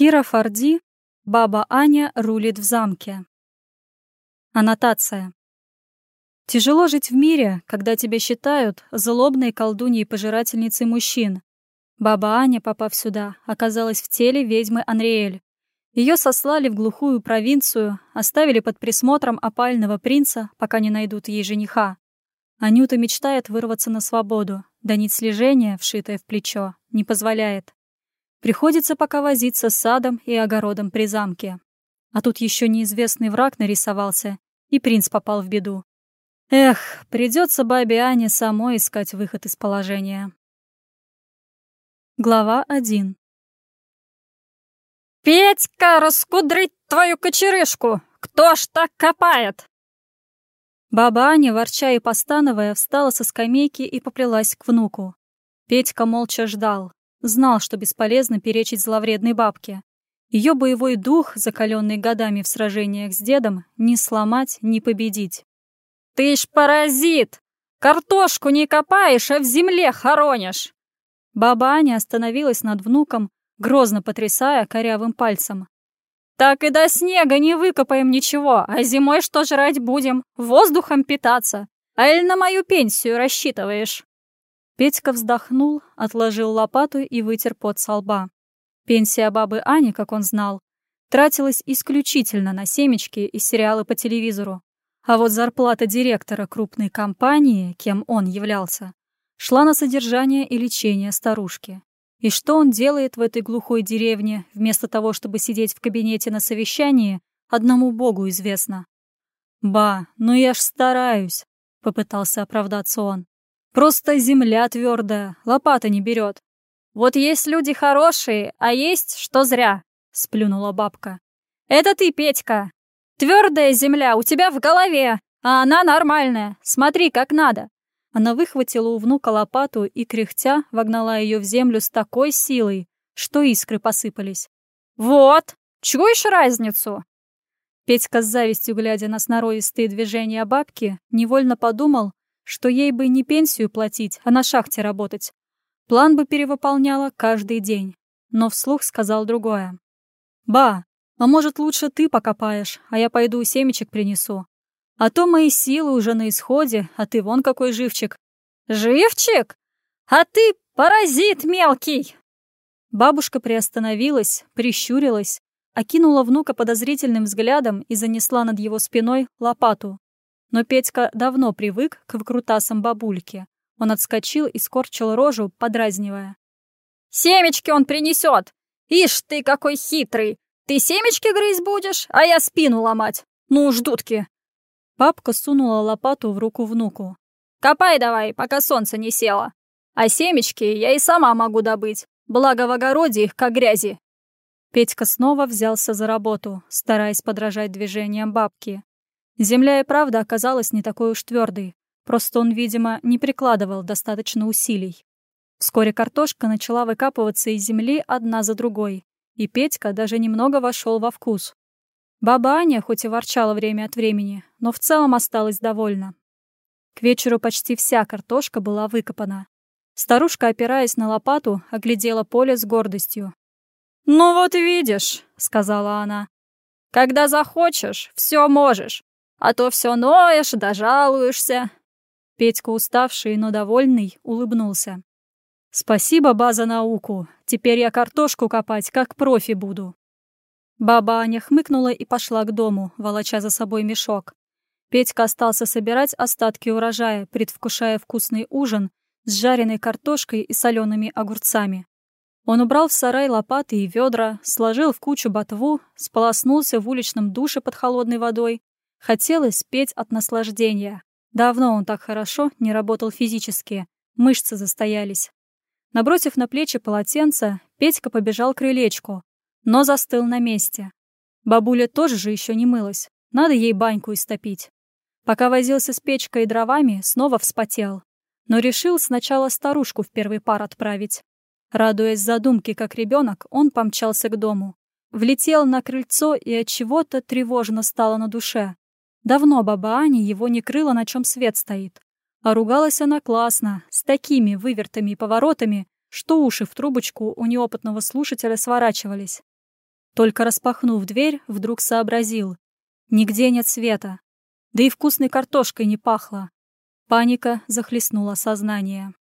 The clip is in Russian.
Кира Форди, баба Аня рулит в замке. Аннотация. Тяжело жить в мире, когда тебя считают злобной колдуньей-пожирательницей мужчин. Баба Аня, попав сюда, оказалась в теле ведьмы Анриэль. Ее сослали в глухую провинцию, оставили под присмотром опального принца, пока не найдут ей жениха. Анюта мечтает вырваться на свободу, да нить слежения, вшитая в плечо, не позволяет. Приходится пока возиться с садом и огородом при замке. А тут еще неизвестный враг нарисовался, и принц попал в беду. Эх, придется бабе Ане самой искать выход из положения. Глава 1 «Петька, раскудрить твою кочерышку! Кто ж так копает?» Баба Аня, ворча и постановая, встала со скамейки и поплелась к внуку. Петька молча ждал, знал, что бесполезно перечить зловредной бабке. Ее боевой дух, закаленный годами в сражениях с дедом, не сломать, не победить. «Ты ж паразит! Картошку не копаешь, а в земле хоронишь!» Баба Аня остановилась над внуком, грозно потрясая корявым пальцем. «Так и до снега не выкопаем ничего, а зимой что жрать будем? Воздухом питаться? А или на мою пенсию рассчитываешь?» Петька вздохнул, отложил лопату и вытер пот со лба. Пенсия бабы Ани, как он знал, тратилась исключительно на семечки и сериалы по телевизору. А вот зарплата директора крупной компании, кем он являлся, шла на содержание и лечение старушки. И что он делает в этой глухой деревне, вместо того, чтобы сидеть в кабинете на совещании, одному богу известно. «Ба, ну я ж стараюсь», — попытался оправдаться он. «Просто земля твердая, лопата не берет». «Вот есть люди хорошие, а есть, что зря», — сплюнула бабка. «Это ты, Петька. Твердая земля у тебя в голове, а она нормальная. Смотри, как надо. Она выхватила у внука лопату и, кряхтя, вогнала ее в землю с такой силой, что искры посыпались. «Вот! Чуешь разницу?» Петька с завистью, глядя на сноровистые движения бабки, невольно подумал, что ей бы не пенсию платить, а на шахте работать. План бы перевыполняла каждый день. Но вслух сказал другое. «Ба, а может, лучше ты покопаешь, а я пойду семечек принесу. А то мои силы уже на исходе, а ты вон какой живчик. Живчик? А ты паразит мелкий!» Бабушка приостановилась, прищурилась, окинула внука подозрительным взглядом и занесла над его спиной лопату. Но Петька давно привык к выкрутасам бабульки. Он отскочил и скорчил рожу, подразнивая. «Семечки он принесет! Ишь ты какой хитрый! Ты семечки грызть будешь, а я спину ломать! Ну, ждутки!» Папка сунула лопату в руку внуку. «Копай давай, пока солнце не село. А семечки я и сама могу добыть, благо в огороде их как грязи». Петька снова взялся за работу, стараясь подражать движениям бабки. Земля и правда оказалась не такой уж твердой, просто он, видимо, не прикладывал достаточно усилий. Вскоре картошка начала выкапываться из земли одна за другой, и Петька даже немного вошел во вкус. Баба Аня хоть и ворчала время от времени, но в целом осталась довольна. К вечеру почти вся картошка была выкопана. Старушка, опираясь на лопату, оглядела поле с гордостью. «Ну вот видишь», — сказала она, — «когда захочешь, все можешь, а то все ноешь да жалуешься». Петька, уставший, но довольный, улыбнулся. «Спасибо, база науку. Теперь я картошку копать, как профи буду». Баба Аня хмыкнула и пошла к дому, волоча за собой мешок. Петька остался собирать остатки урожая, предвкушая вкусный ужин с жареной картошкой и солеными огурцами. Он убрал в сарай лопаты и ведра, сложил в кучу ботву, сполоснулся в уличном душе под холодной водой. Хотелось петь от наслаждения. Давно он так хорошо не работал физически, мышцы застоялись. Набросив на плечи полотенце, Петька побежал к крылечку, но застыл на месте. Бабуля тоже же еще не мылась, надо ей баньку истопить. Пока возился с печкой и дровами, снова вспотел. Но решил сначала старушку в первый пар отправить. Радуясь задумке, как ребенок, он помчался к дому. Влетел на крыльцо и от чего-то тревожно стало на душе. Давно баба Аня его не крыла, на чем свет стоит. А ругалась она классно, с такими вывертами и поворотами, что уши в трубочку у неопытного слушателя сворачивались. Только распахнув дверь, вдруг сообразил. Нигде нет света. Да и вкусной картошкой не пахло. Паника захлестнула сознание.